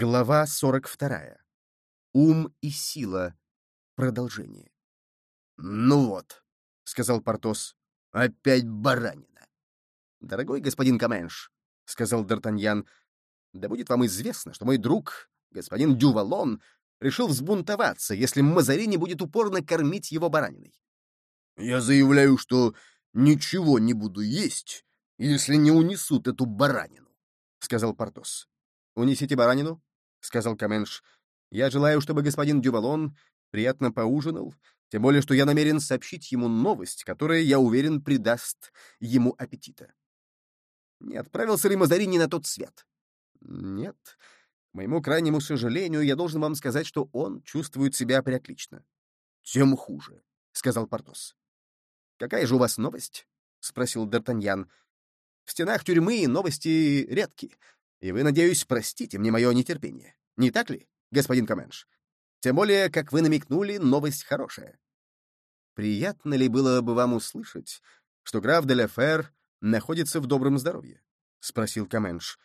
Глава 42. Ум и сила. Продолжение. «Ну вот», — сказал Портос, — «опять баранина». «Дорогой господин Каменш», — сказал Д'Артаньян, — «да будет вам известно, что мой друг, господин Дювалон, решил взбунтоваться, если Мазарини будет упорно кормить его бараниной». «Я заявляю, что ничего не буду есть, если не унесут эту баранину», — сказал Портос. «Унесите баранину», — сказал Каменш. «Я желаю, чтобы господин Дювалон приятно поужинал, тем более, что я намерен сообщить ему новость, которая, я уверен, придаст ему аппетита». «Не отправился ли Мазарини на тот свет?» «Нет. К моему крайнему сожалению, я должен вам сказать, что он чувствует себя приотлично». «Тем хуже», — сказал Портос. «Какая же у вас новость?» — спросил Д'Артаньян. «В стенах тюрьмы новости редки. И вы, надеюсь, простите мне мое нетерпение. Не так ли, господин Каменш? Тем более, как вы намекнули, новость хорошая. Приятно ли было бы вам услышать, что граф де Лефер находится в добром здоровье? — спросил Каменш.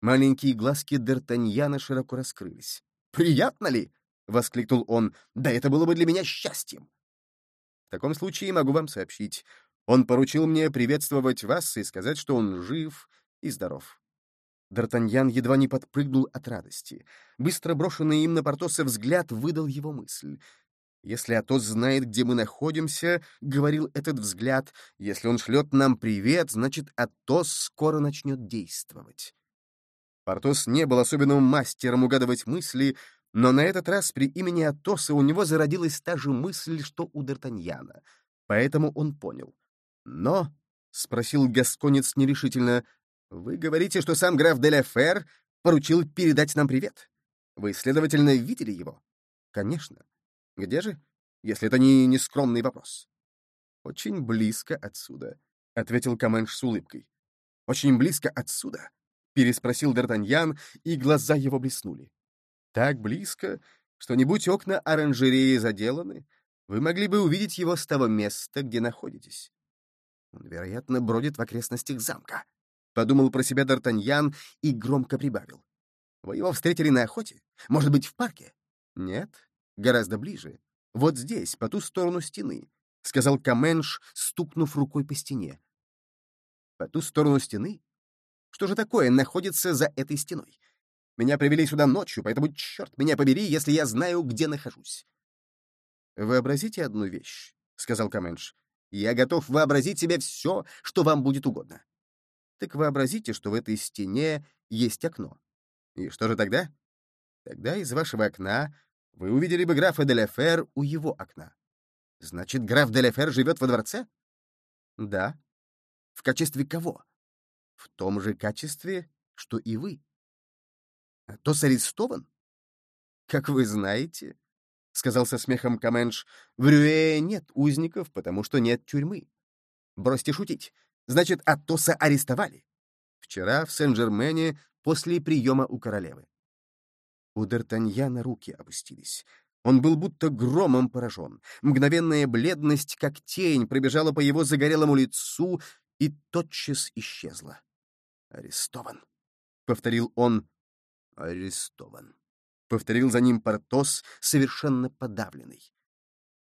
Маленькие глазки Д'Артаньяна широко раскрылись. «Приятно ли?» — воскликнул он. «Да это было бы для меня счастьем!» «В таком случае могу вам сообщить. Он поручил мне приветствовать вас и сказать, что он жив и здоров. Д'Артаньян едва не подпрыгнул от радости. Быстро брошенный им на Портоса взгляд выдал его мысль. «Если Атос знает, где мы находимся, — говорил этот взгляд, — если он шлет нам привет, значит, Атос скоро начнет действовать». Портос не был особенным мастером угадывать мысли, но на этот раз при имени Атоса у него зародилась та же мысль, что у Д'Артаньяна. Поэтому он понял. «Но?» — спросил Гасконец нерешительно. Вы говорите, что сам граф де Фер поручил передать нам привет. Вы, следовательно, видели его? Конечно. Где же, если это не нескромный вопрос? Очень близко отсюда, — ответил Каменш с улыбкой. Очень близко отсюда, — переспросил Д'Артаньян, и глаза его блеснули. Так близко, что не будь окна оранжереи заделаны, вы могли бы увидеть его с того места, где находитесь. Он, вероятно, бродит в окрестностях замка. Подумал про себя Д'Артаньян и громко прибавил. «Вы его встретили на охоте? Может быть, в парке?» «Нет, гораздо ближе. Вот здесь, по ту сторону стены», — сказал Каменш, стукнув рукой по стене. «По ту сторону стены? Что же такое находится за этой стеной? Меня привели сюда ночью, поэтому, черт меня побери, если я знаю, где нахожусь». «Вообразите одну вещь», — сказал Каменш. «Я готов вообразить себе все, что вам будет угодно. Так вообразите, что в этой стене есть окно. И что же тогда? Тогда из вашего окна вы увидели бы графа Деляфер у его окна. Значит, граф Деляфер живет во дворце? Да. В качестве кого? В том же качестве, что и вы. Атос арестован? Как вы знаете, — сказал со смехом Каменш, — в Рюэ нет узников, потому что нет тюрьмы. Бросьте шутить. Значит, Атоса арестовали. Вчера в Сен-Жермене после приема у королевы. У Д'Артаньяна руки опустились. Он был будто громом поражен. Мгновенная бледность, как тень, пробежала по его загорелому лицу и тотчас исчезла. «Арестован», — повторил он. «Арестован», — повторил за ним Портос, совершенно подавленный.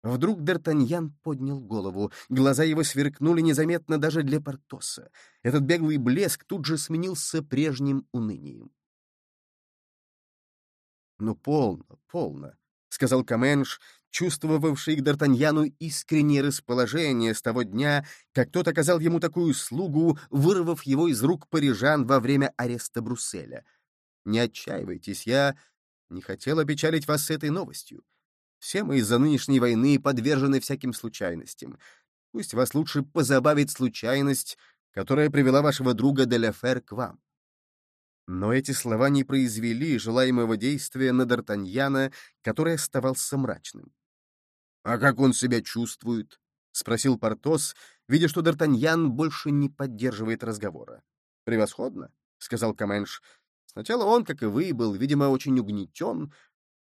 Вдруг Д'Артаньян поднял голову. Глаза его сверкнули незаметно даже для Портоса. Этот беглый блеск тут же сменился прежним унынием. «Ну, полно, полно», — сказал Каменш, чувствовавший к Д'Артаньяну искреннее расположение с того дня, как тот оказал ему такую услугу, вырвав его из рук парижан во время ареста Брусселя. «Не отчаивайтесь, я не хотел опечалить вас с этой новостью. Все мы из-за нынешней войны подвержены всяким случайностям. Пусть вас лучше позабавит случайность, которая привела вашего друга Деляфер к вам. Но эти слова не произвели желаемого действия на Д'Артаньяна, который оставался мрачным. — А как он себя чувствует? — спросил Портос, видя, что Д'Артаньян больше не поддерживает разговора. — Превосходно, — сказал Каменш. Сначала он, как и вы, был, видимо, очень угнетен,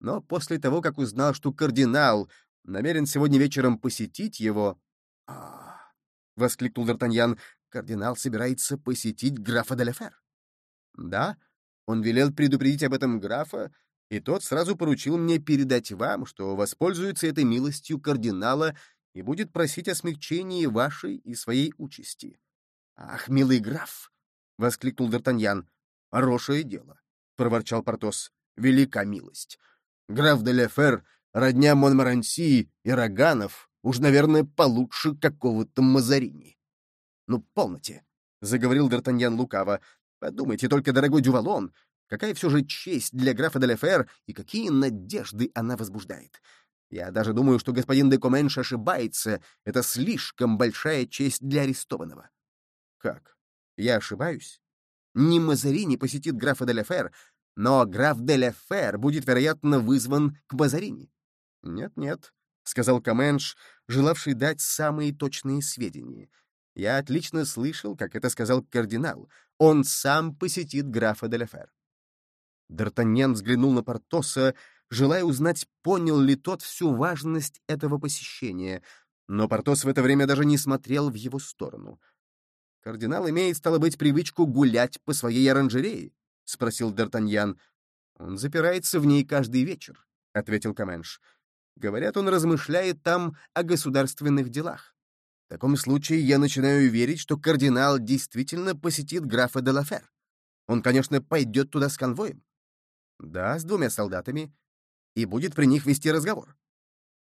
но после того, как узнал, что кардинал намерен сегодня вечером посетить его... «А — воскликнул Д'Артаньян. — Кардинал собирается посетить графа Деляфер. — Да, Он велел предупредить об этом графа, и тот сразу поручил мне передать вам, что воспользуется этой милостью кардинала и будет просить о смягчении вашей и своей участи. — Ах, милый граф! — воскликнул Д'Артаньян. — Хорошее дело, — проворчал Портос. — Велика милость. Граф де Лефер, родня Монмаранси и Роганов, уж, наверное, получше какого-то Мазарини. — Ну, полноте, — заговорил Д'Артаньян лукаво. — Подумайте только, дорогой Дювалон, какая все же честь для графа де Лефер и какие надежды она возбуждает. Я даже думаю, что господин де Коменш ошибается. Это слишком большая честь для арестованного. Как? Я ошибаюсь? Не Мазарини посетит графа де Лефер, но граф де Лефер будет, вероятно, вызван к Мазарини. Нет-нет, — сказал Каменш, желавший дать самые точные сведения. Я отлично слышал, как это сказал кардинал. Он сам посетит графа де Лефер. Д'Артаньян взглянул на Портоса, желая узнать, понял ли тот всю важность этого посещения, но Портос в это время даже не смотрел в его сторону. «Кардинал имеет, стало быть, привычку гулять по своей оранжерее?» — спросил Д'Артаньян. «Он запирается в ней каждый вечер», — ответил Каменш. «Говорят, он размышляет там о государственных делах. В таком случае я начинаю верить, что кардинал действительно посетит графа де Лафер. Он, конечно, пойдет туда с конвоем. Да, с двумя солдатами. И будет при них вести разговор.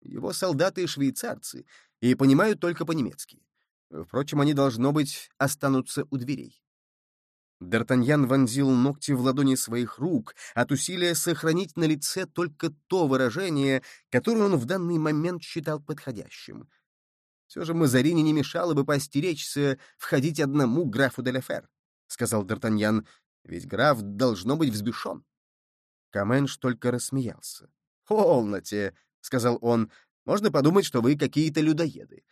Его солдаты — швейцарцы и понимают только по-немецки. Впрочем, они, должно быть, останутся у дверей. Д'Артаньян вонзил ногти в ладони своих рук от усилия сохранить на лице только то выражение, которое он в данный момент считал подходящим. Все же Мазарини не мешало бы поостеречься входить одному графу де Лефер, — сказал Д'Артаньян, — ведь граф должно быть взбешен. Каменш только рассмеялся. «Полноте», — сказал он, — «можно подумать, что вы какие-то людоеды.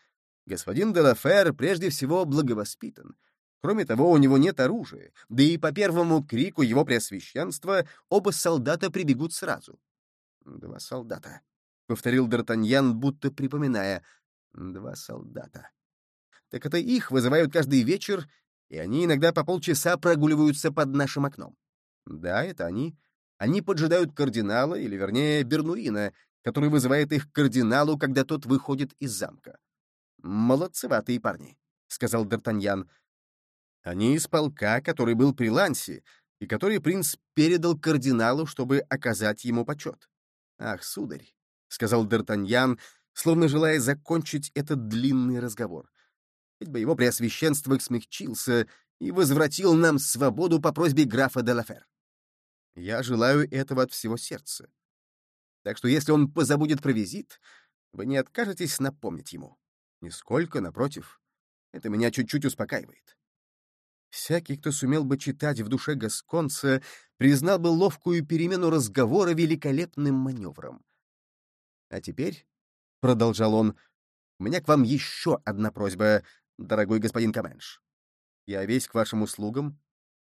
Господин Делафер прежде всего благовоспитан. Кроме того, у него нет оружия, да и по первому крику его преосвященства оба солдата прибегут сразу». «Два солдата», — повторил Д'Артаньян, будто припоминая. «Два солдата». «Так это их вызывают каждый вечер, и они иногда по полчаса прогуливаются под нашим окном». «Да, это они». Они поджидают кардинала, или, вернее, Бернуина, который вызывает их к кардиналу, когда тот выходит из замка. «Молодцеватые парни», — сказал Д'Артаньян. «Они из полка, который был при Лансе, и который принц передал кардиналу, чтобы оказать ему почет». «Ах, сударь», — сказал Д'Артаньян, словно желая закончить этот длинный разговор. «Ведь бы его преосвященство смягчился и возвратил нам свободу по просьбе графа де Лафер. Я желаю этого от всего сердца. Так что если он позабудет про визит, вы не откажетесь напомнить ему. Нисколько, напротив. Это меня чуть-чуть успокаивает. Всякий, кто сумел бы читать в душе Гасконца, признал бы ловкую перемену разговора великолепным маневром. А теперь, — продолжал он, — у меня к вам еще одна просьба, дорогой господин Каменш. Я весь к вашим услугам.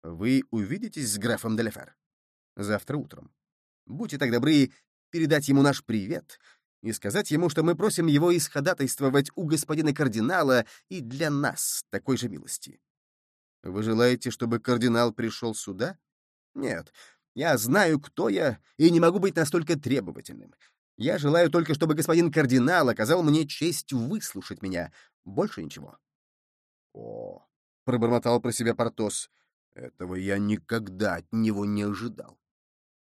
Вы увидитесь с графом Делефер? завтра утром. Будьте так добры передать ему наш привет и сказать ему, что мы просим его исходатайствовать у господина кардинала и для нас такой же милости. Вы желаете, чтобы кардинал пришел сюда? Нет, я знаю, кто я, и не могу быть настолько требовательным. Я желаю только, чтобы господин кардинал оказал мне честь выслушать меня. Больше ничего. — О, — пробормотал про себя Портос, — этого я никогда от него не ожидал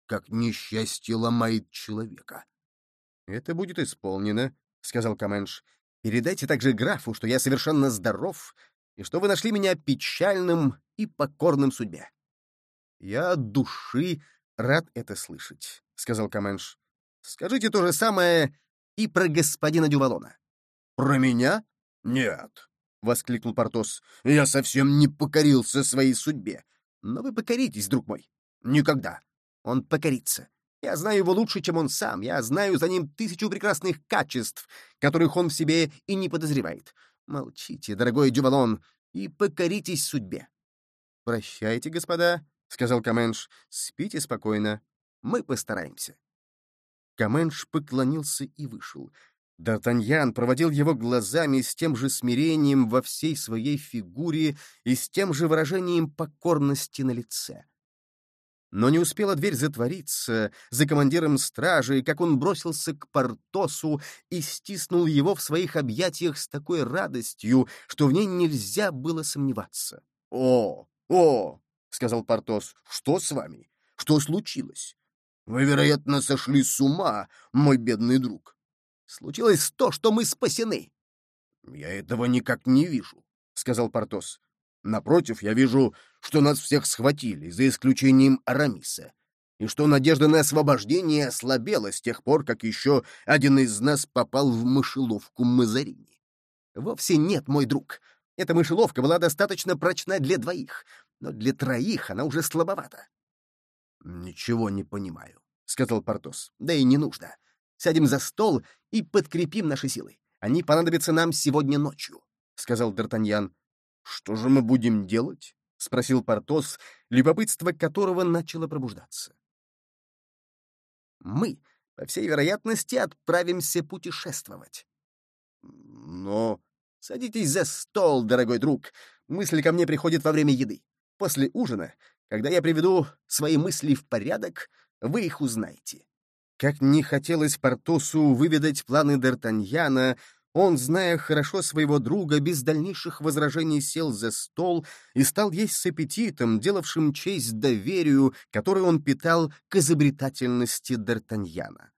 как несчастье ломает человека. — Это будет исполнено, — сказал Каменш. — Передайте также графу, что я совершенно здоров и что вы нашли меня печальным и покорным судьбе. — Я от души рад это слышать, — сказал Каменш. — Скажите то же самое и про господина Дювалона. — Про меня? Нет, — воскликнул Портос. — Я совсем не покорился своей судьбе. Но вы покоритесь, друг мой. Никогда. Он покорится. Я знаю его лучше, чем он сам. Я знаю за ним тысячу прекрасных качеств, которых он в себе и не подозревает. Молчите, дорогой Дювалон, и покоритесь судьбе. — Прощайте, господа, — сказал Каменш. — Спите спокойно. Мы постараемся. Каменш поклонился и вышел. Д'Артаньян проводил его глазами с тем же смирением во всей своей фигуре и с тем же выражением покорности на лице. Но не успела дверь затвориться за командиром стражи, как он бросился к Портосу и стиснул его в своих объятиях с такой радостью, что в ней нельзя было сомневаться. «О, о!» — сказал Портос. «Что с вами? Что случилось? Вы, вероятно, сошли с ума, мой бедный друг». «Случилось то, что мы спасены». «Я этого никак не вижу», — сказал Портос. Напротив, я вижу, что нас всех схватили, за исключением Арамиса, и что надежда на освобождение ослабела с тех пор, как еще один из нас попал в мышеловку Мазарини. Вовсе нет, мой друг. Эта мышеловка была достаточно прочна для двоих, но для троих она уже слабовата. «Ничего не понимаю», — сказал Портос. «Да и не нужно. Сядем за стол и подкрепим наши силы. Они понадобятся нам сегодня ночью», — сказал Д'Артаньян. «Что же мы будем делать?» — спросил Портос, любопытство которого начало пробуждаться. «Мы, по всей вероятности, отправимся путешествовать». «Но...» «Садитесь за стол, дорогой друг. Мысли ко мне приходят во время еды. После ужина, когда я приведу свои мысли в порядок, вы их узнаете». Как не хотелось Портосу выведать планы Д'Артаньяна, он, зная хорошо своего друга, без дальнейших возражений сел за стол и стал есть с аппетитом, делавшим честь доверию, которое он питал к изобретательности Д'Артаньяна.